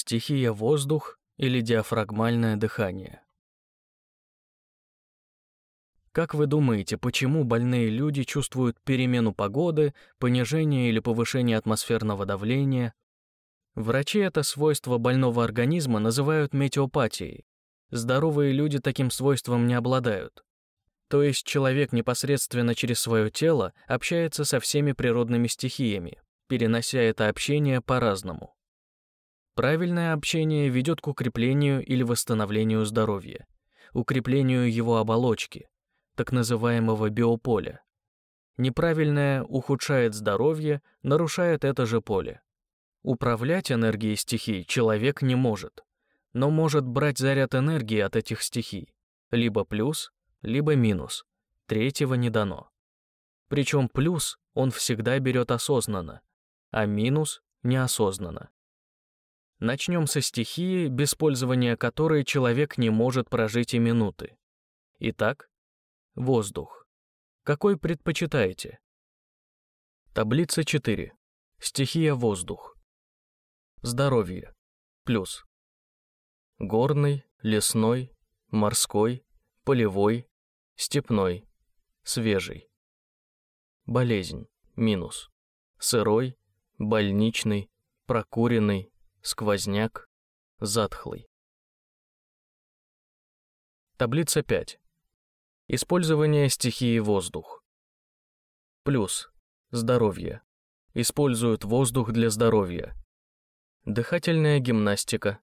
стихия воздух или диафрагмальное дыхание. Как вы думаете, почему больные люди чувствуют перемену погоды, понижение или повышение атмосферного давления? Врачи это свойство больного организма называют метеопатией. Здоровые люди таким свойством не обладают. То есть человек непосредственно через свое тело общается со всеми природными стихиями, перенося это общение по-разному. Правильное общение ведет к укреплению или восстановлению здоровья, укреплению его оболочки, так называемого биополя. Неправильное ухудшает здоровье, нарушает это же поле. Управлять энергией стихий человек не может, но может брать заряд энергии от этих стихий, либо плюс, либо минус. Третьего не дано. Причем плюс он всегда берет осознанно, а минус — неосознанно. Начнем со стихии, без пользования которой человек не может прожить и минуты. Итак, Воздух. Какой предпочитаете? Таблица 4. Стихия воздух. Здоровье. Плюс. Горный, лесной, морской, полевой, степной, свежий. Болезнь. Минус. Сырой, больничный, прокуренный, сквозняк, затхлый. Таблица 5. Использование стихии воздух. Плюс. Здоровье. Используют воздух для здоровья. Дыхательная гимнастика.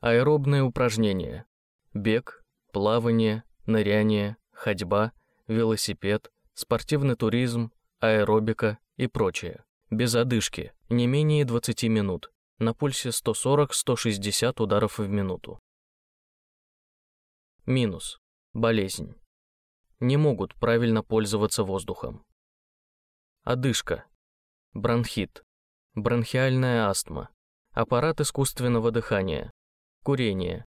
Аэробные упражнения. Бег, плавание, ныряние, ходьба, велосипед, спортивный туризм, аэробика и прочее. Без одышки, не менее 20 минут, на пульсе 140-160 ударов в минуту. Минус. Болезнь не могут правильно пользоваться воздухом. Одышка, бронхит, бронхиальная астма, аппарат искусственного дыхания, курение.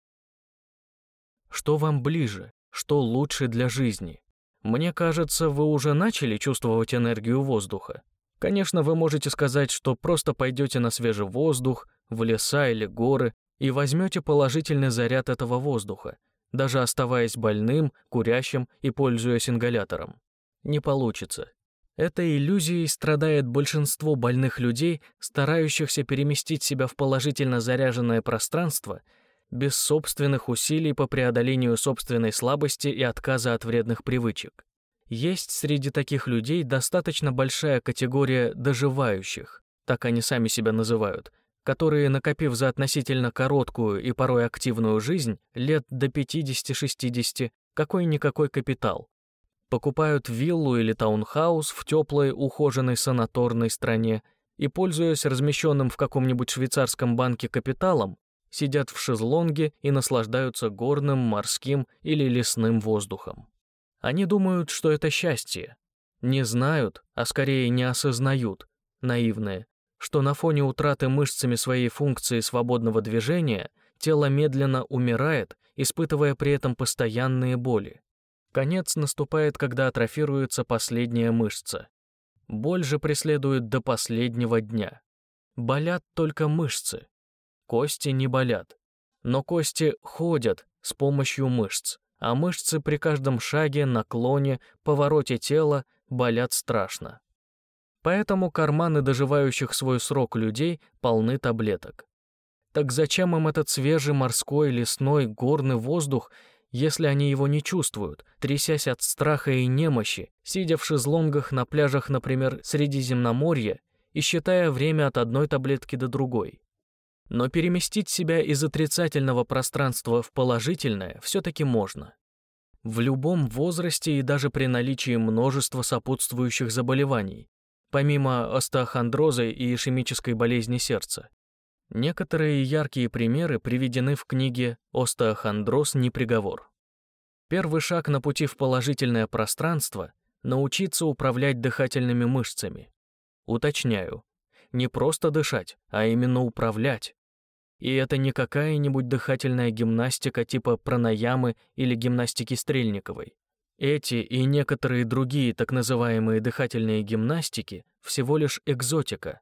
Что вам ближе, что лучше для жизни? Мне кажется, вы уже начали чувствовать энергию воздуха. Конечно, вы можете сказать, что просто пойдете на свежий воздух, в леса или горы и возьмете положительный заряд этого воздуха, даже оставаясь больным, курящим и пользуясь ингалятором. Не получится. Этой иллюзией страдает большинство больных людей, старающихся переместить себя в положительно заряженное пространство без собственных усилий по преодолению собственной слабости и отказа от вредных привычек. Есть среди таких людей достаточно большая категория доживающих, так они сами себя называют, которые, накопив за относительно короткую и порой активную жизнь, лет до 50-60, какой-никакой капитал, покупают виллу или таунхаус в теплой, ухоженной санаторной стране и, пользуясь размещенным в каком-нибудь швейцарском банке капиталом, сидят в шезлонге и наслаждаются горным, морским или лесным воздухом. Они думают, что это счастье. Не знают, а скорее не осознают, наивные, что на фоне утраты мышцами своей функции свободного движения тело медленно умирает, испытывая при этом постоянные боли. Конец наступает, когда атрофируется последняя мышца. Боль же преследует до последнего дня. Болят только мышцы. Кости не болят. Но кости ходят с помощью мышц, а мышцы при каждом шаге, наклоне, повороте тела болят страшно. Поэтому карманы доживающих свой срок людей полны таблеток. Так зачем им этот свежий морской, лесной, горный воздух, если они его не чувствуют, трясясь от страха и немощи, сидя в шезлонгах на пляжах, например, Средиземноморья и считая время от одной таблетки до другой? Но переместить себя из отрицательного пространства в положительное все-таки можно. В любом возрасте и даже при наличии множества сопутствующих заболеваний, помимо остеохондроза и ишемической болезни сердца. Некоторые яркие примеры приведены в книге «Остеохондроз не приговор». Первый шаг на пути в положительное пространство — научиться управлять дыхательными мышцами. Уточняю, не просто дышать, а именно управлять. И это не какая-нибудь дыхательная гимнастика типа пранаямы или гимнастики Стрельниковой. Эти и некоторые другие так называемые дыхательные гимнастики всего лишь экзотика.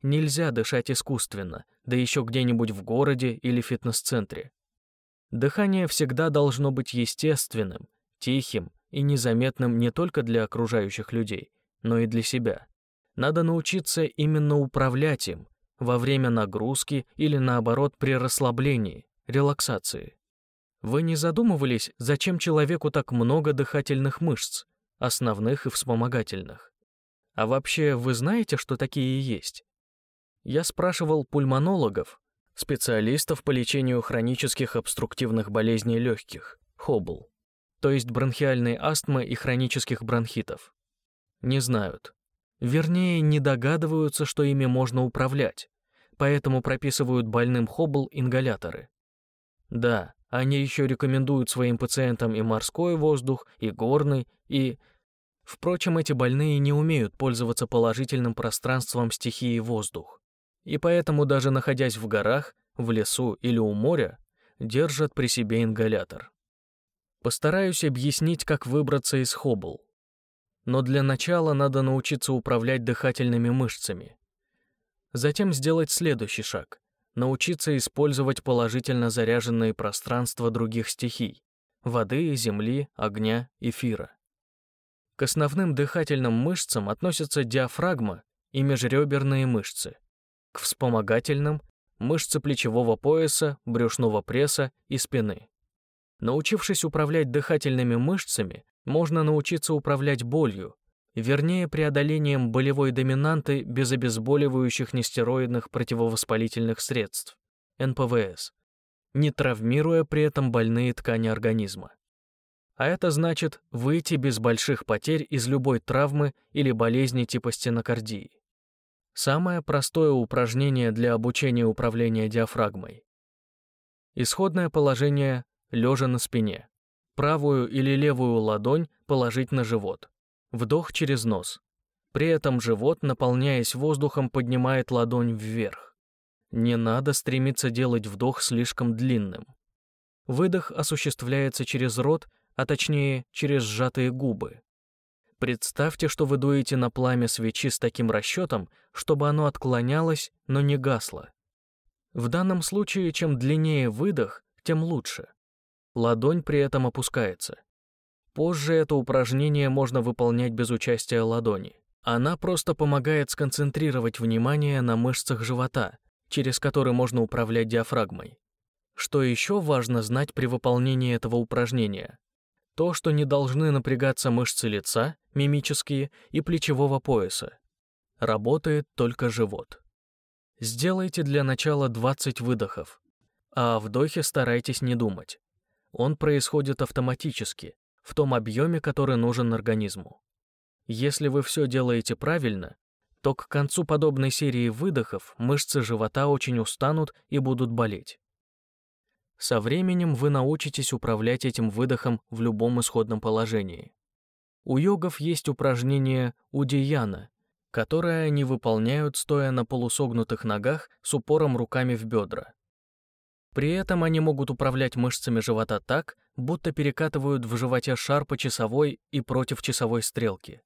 Нельзя дышать искусственно, да еще где-нибудь в городе или фитнес-центре. Дыхание всегда должно быть естественным, тихим и незаметным не только для окружающих людей, но и для себя. Надо научиться именно управлять им во время нагрузки или наоборот при расслаблении, релаксации. Вы не задумывались, зачем человеку так много дыхательных мышц, основных и вспомогательных? А вообще, вы знаете, что такие есть? Я спрашивал пульмонологов, специалистов по лечению хронических обструктивных болезней легких, ХОБЛ, то есть бронхиальной астмы и хронических бронхитов. Не знают. Вернее, не догадываются, что ими можно управлять, поэтому прописывают больным ХОБЛ ингаляторы. Да, они еще рекомендуют своим пациентам и морской воздух, и горный, и... Впрочем, эти больные не умеют пользоваться положительным пространством стихии воздух. И поэтому даже находясь в горах, в лесу или у моря, держат при себе ингалятор. Постараюсь объяснить, как выбраться из хоббл. Но для начала надо научиться управлять дыхательными мышцами. Затем сделать следующий шаг — научиться использовать положительно заряженные пространства других стихий — воды, земли, огня, эфира. К основным дыхательным мышцам относятся диафрагма и межреберные мышцы, к вспомогательным — мышцы плечевого пояса, брюшного пресса и спины. Научившись управлять дыхательными мышцами, можно научиться управлять болью, вернее преодолением болевой доминанты без обезболивающих нестероидных противовоспалительных средств, НПВС, не травмируя при этом больные ткани организма. А это значит выйти без больших потерь из любой травмы или болезни типа стенокардии. Самое простое упражнение для обучения управления диафрагмой. Исходное положение лежа на спине. Правую или левую ладонь положить на живот. Вдох через нос. При этом живот, наполняясь воздухом, поднимает ладонь вверх. Не надо стремиться делать вдох слишком длинным. Выдох осуществляется через рот, а точнее через сжатые губы. Представьте, что вы дуете на пламя свечи с таким расчетом, чтобы оно отклонялось, но не гасло. В данном случае, чем длиннее выдох, тем лучше. Ладонь при этом опускается. Позже это упражнение можно выполнять без участия ладони. Она просто помогает сконцентрировать внимание на мышцах живота, через которые можно управлять диафрагмой. Что еще важно знать при выполнении этого упражнения? То, что не должны напрягаться мышцы лица, мимические, и плечевого пояса. Работает только живот. Сделайте для начала 20 выдохов, а о вдохе старайтесь не думать он происходит автоматически, в том объеме, который нужен организму. Если вы все делаете правильно, то к концу подобной серии выдохов мышцы живота очень устанут и будут болеть. Со временем вы научитесь управлять этим выдохом в любом исходном положении. У йогов есть упражнение удияна, которое они выполняют, стоя на полусогнутых ногах с упором руками в бедра. При этом они могут управлять мышцами живота так, будто перекатывают в животе шар по часовой и против часовой стрелки.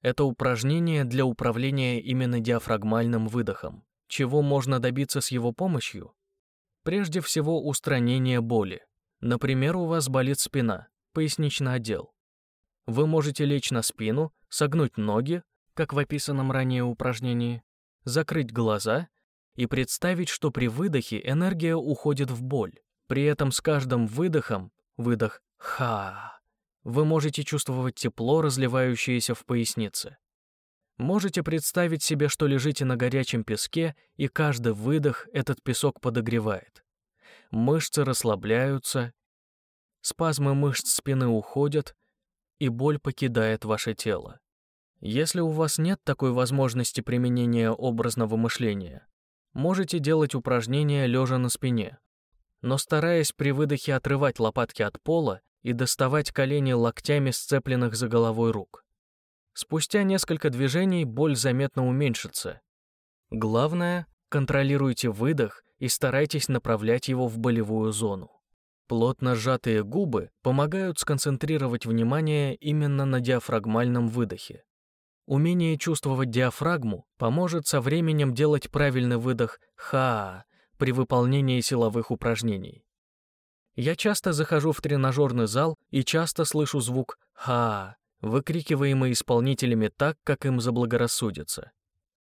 Это упражнение для управления именно диафрагмальным выдохом. Чего можно добиться с его помощью? Прежде всего, устранение боли. Например, у вас болит спина, поясничный отдел. Вы можете лечь на спину, согнуть ноги, как в описанном ранее упражнении, закрыть глаза и представить, что при выдохе энергия уходит в боль. При этом с каждым выдохом, выдох «ха», вы можете чувствовать тепло, разливающееся в пояснице. Можете представить себе, что лежите на горячем песке, и каждый выдох этот песок подогревает. Мышцы расслабляются, спазмы мышц спины уходят, и боль покидает ваше тело. Если у вас нет такой возможности применения образного мышления, Можете делать упражнения лежа на спине, но стараясь при выдохе отрывать лопатки от пола и доставать колени локтями сцепленных за головой рук. Спустя несколько движений боль заметно уменьшится. Главное, контролируйте выдох и старайтесь направлять его в болевую зону. Плотно сжатые губы помогают сконцентрировать внимание именно на диафрагмальном выдохе. Умение чувствовать диафрагму поможет со временем делать правильный выдох «ха» при выполнении силовых упражнений. Я часто захожу в тренажерный зал и часто слышу звук «ха», выкрикиваемый исполнителями так, как им заблагорассудится.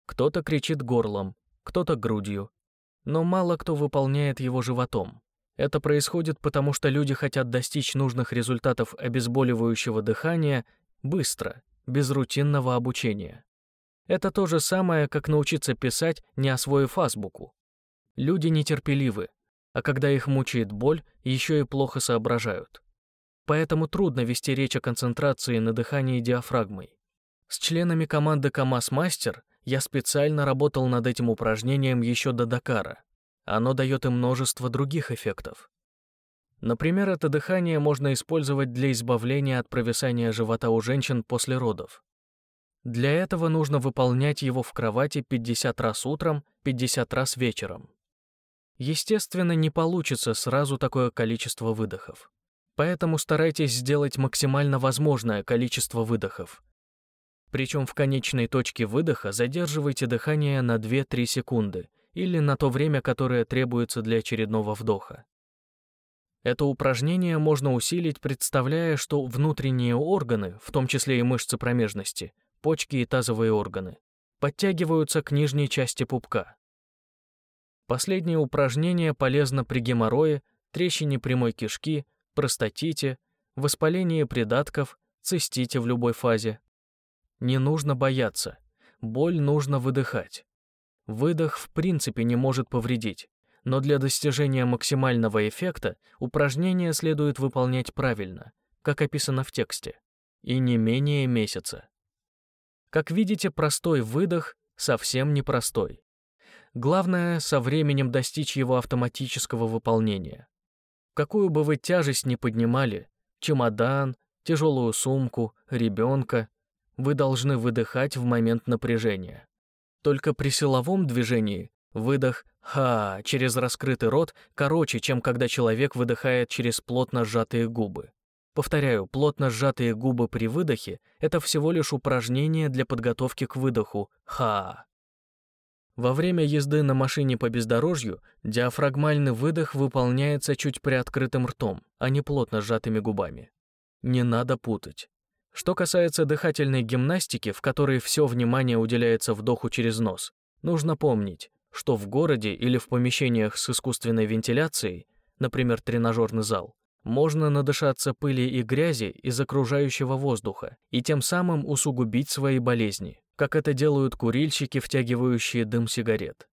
Кто-то кричит горлом, кто-то грудью, но мало кто выполняет его животом. Это происходит потому, что люди хотят достичь нужных результатов обезболивающего дыхания быстро, без рутинного обучения. Это то же самое, как научиться писать, не освоив азбуку. Люди нетерпеливы, а когда их мучает боль, еще и плохо соображают. Поэтому трудно вести речь о концентрации на дыхании диафрагмой. С членами команды КамАЗ-мастер я специально работал над этим упражнением еще до Дакара. Оно дает и множество других эффектов. Например, это дыхание можно использовать для избавления от провисания живота у женщин после родов. Для этого нужно выполнять его в кровати 50 раз утром, 50 раз вечером. Естественно, не получится сразу такое количество выдохов. Поэтому старайтесь сделать максимально возможное количество выдохов. Причем в конечной точке выдоха задерживайте дыхание на 2-3 секунды или на то время, которое требуется для очередного вдоха. Это упражнение можно усилить, представляя, что внутренние органы, в том числе и мышцы промежности, почки и тазовые органы, подтягиваются к нижней части пупка. Последнее упражнение полезно при геморрое, трещине прямой кишки, простатите, воспалении придатков, цистите в любой фазе. Не нужно бояться. Боль нужно выдыхать. Выдох в принципе не может повредить, но для достижения максимального эффекта упражнение следует выполнять правильно, как описано в тексте, и не менее месяца. Как видите, простой выдох совсем непростой. Главное со временем достичь его автоматического выполнения. Какую бы вы тяжесть ни поднимали, чемодан, тяжелую сумку, ребенка, вы должны выдыхать в момент напряжения. Только при силовом движении выдох «ха» через раскрытый рот короче, чем когда человек выдыхает через плотно сжатые губы. Повторяю, плотно сжатые губы при выдохе — это всего лишь упражнение для подготовки к выдоху «ха». Во время езды на машине по бездорожью диафрагмальный выдох выполняется чуть приоткрытым ртом, а не плотно сжатыми губами. Не надо путать. Что касается дыхательной гимнастики, в которой все внимание уделяется вдоху через нос, нужно помнить, что в городе или в помещениях с искусственной вентиляцией, например, тренажерный зал, можно надышаться пыли и грязи из окружающего воздуха и тем самым усугубить свои болезни как это делают курильщики, втягивающие дым сигарет.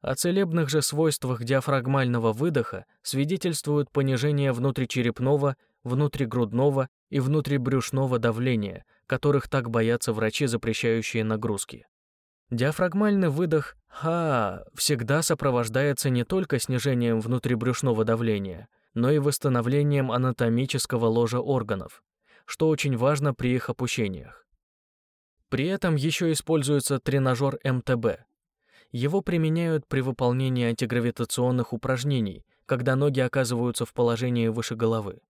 О целебных же свойствах диафрагмального выдоха свидетельствует понижение внутричерепного, внутригрудного и внутрибрюшного давления, которых так боятся врачи, запрещающие нагрузки. Диафрагмальный выдох «ха» всегда сопровождается не только снижением внутрибрюшного давления, но и восстановлением анатомического ложа органов, что очень важно при их опущениях. При этом еще используется тренажер МТБ. Его применяют при выполнении антигравитационных упражнений, когда ноги оказываются в положении выше головы.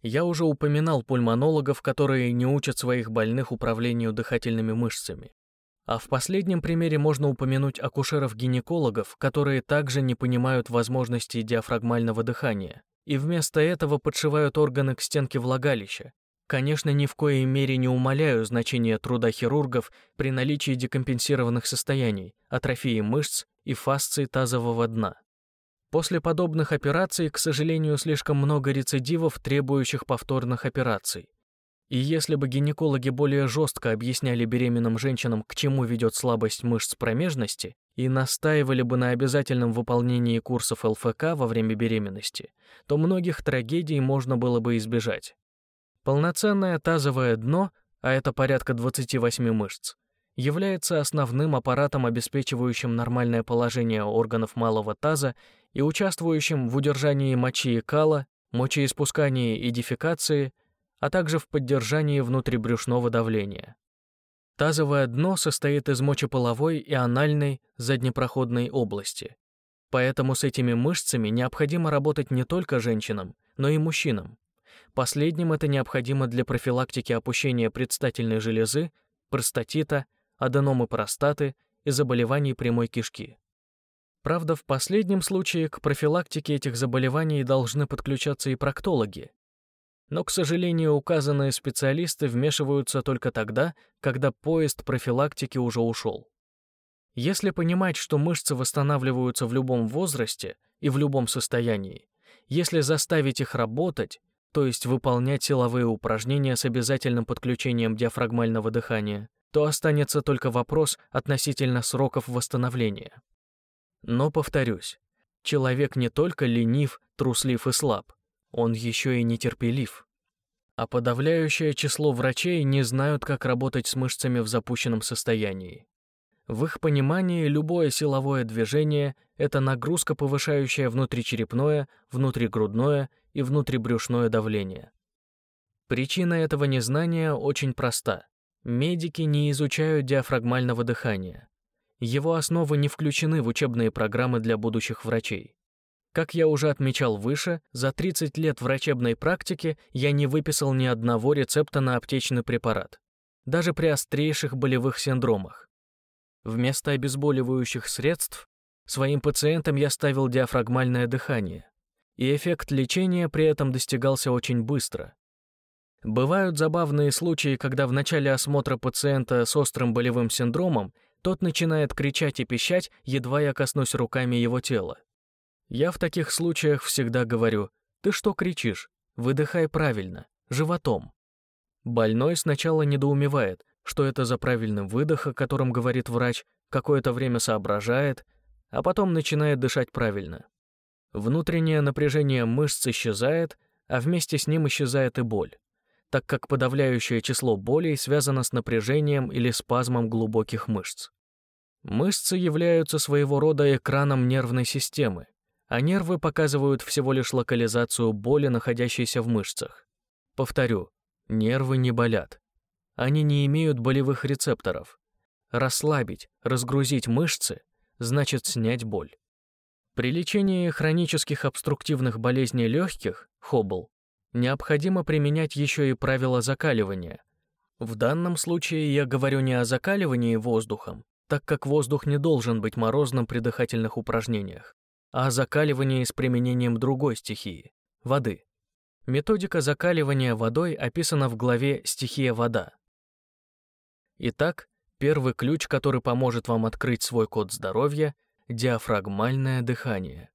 Я уже упоминал пульмонологов, которые не учат своих больных управлению дыхательными мышцами. А в последнем примере можно упомянуть акушеров-гинекологов, которые также не понимают возможностей диафрагмального дыхания и вместо этого подшивают органы к стенке влагалища, Конечно, ни в коей мере не умаляю значение труда хирургов при наличии декомпенсированных состояний, атрофии мышц и фасции тазового дна. После подобных операций, к сожалению, слишком много рецидивов, требующих повторных операций. И если бы гинекологи более жестко объясняли беременным женщинам, к чему ведет слабость мышц промежности, и настаивали бы на обязательном выполнении курсов ЛФК во время беременности, то многих трагедий можно было бы избежать. Полноценное тазовое дно, а это порядка 28 мышц, является основным аппаратом, обеспечивающим нормальное положение органов малого таза и участвующим в удержании мочи и кала, мочеиспускании и дефекации, а также в поддержании внутрибрюшного давления. Тазовое дно состоит из мочеполовой и анальной заднепроходной области. Поэтому с этими мышцами необходимо работать не только женщинам, но и мужчинам. Последним это необходимо для профилактики опущения предстательной железы простатита, аденомы простаты и заболеваний прямой кишки. Правда, в последнем случае к профилактике этих заболеваний должны подключаться и проктологи. Но, к сожалению, указанные специалисты вмешиваются только тогда, когда поезд профилактики уже ушел. Если понимать, что мышцы восстанавливаются в любом возрасте и в любом состоянии, если заставить их работать, то есть выполнять силовые упражнения с обязательным подключением диафрагмального дыхания, то останется только вопрос относительно сроков восстановления. Но повторюсь, человек не только ленив, труслив и слаб, он еще и нетерпелив. А подавляющее число врачей не знают, как работать с мышцами в запущенном состоянии. В их понимании любое силовое движение — это нагрузка, повышающая внутричерепное, внутригрудное и внутрибрюшное давление. Причина этого незнания очень проста. Медики не изучают диафрагмального дыхания. Его основы не включены в учебные программы для будущих врачей. Как я уже отмечал выше, за 30 лет врачебной практики я не выписал ни одного рецепта на аптечный препарат, даже при острейших болевых синдромах. Вместо обезболивающих средств своим пациентам я ставил диафрагмальное дыхание, и эффект лечения при этом достигался очень быстро. Бывают забавные случаи, когда в начале осмотра пациента с острым болевым синдромом тот начинает кричать и пищать, едва я коснусь руками его тела. Я в таких случаях всегда говорю, «Ты что кричишь? Выдыхай правильно, животом». Больной сначала недоумевает, что это за правильный выдох, о котором говорит врач, какое-то время соображает, а потом начинает дышать правильно. Внутреннее напряжение мышц исчезает, а вместе с ним исчезает и боль, так как подавляющее число болей связано с напряжением или спазмом глубоких мышц. Мышцы являются своего рода экраном нервной системы, а нервы показывают всего лишь локализацию боли, находящейся в мышцах. Повторю, нервы не болят. Они не имеют болевых рецепторов. Расслабить, разгрузить мышцы значит снять боль. При лечении хронических обструктивных болезней легких, хобл, необходимо применять еще и правила закаливания. В данном случае я говорю не о закаливании воздухом, так как воздух не должен быть морозным при дыхательных упражнениях, а о закаливании с применением другой стихии — воды. Методика закаливания водой описана в главе «Стихия вода». Итак, первый ключ, который поможет вам открыть свой код здоровья — диафрагмальное дыхание.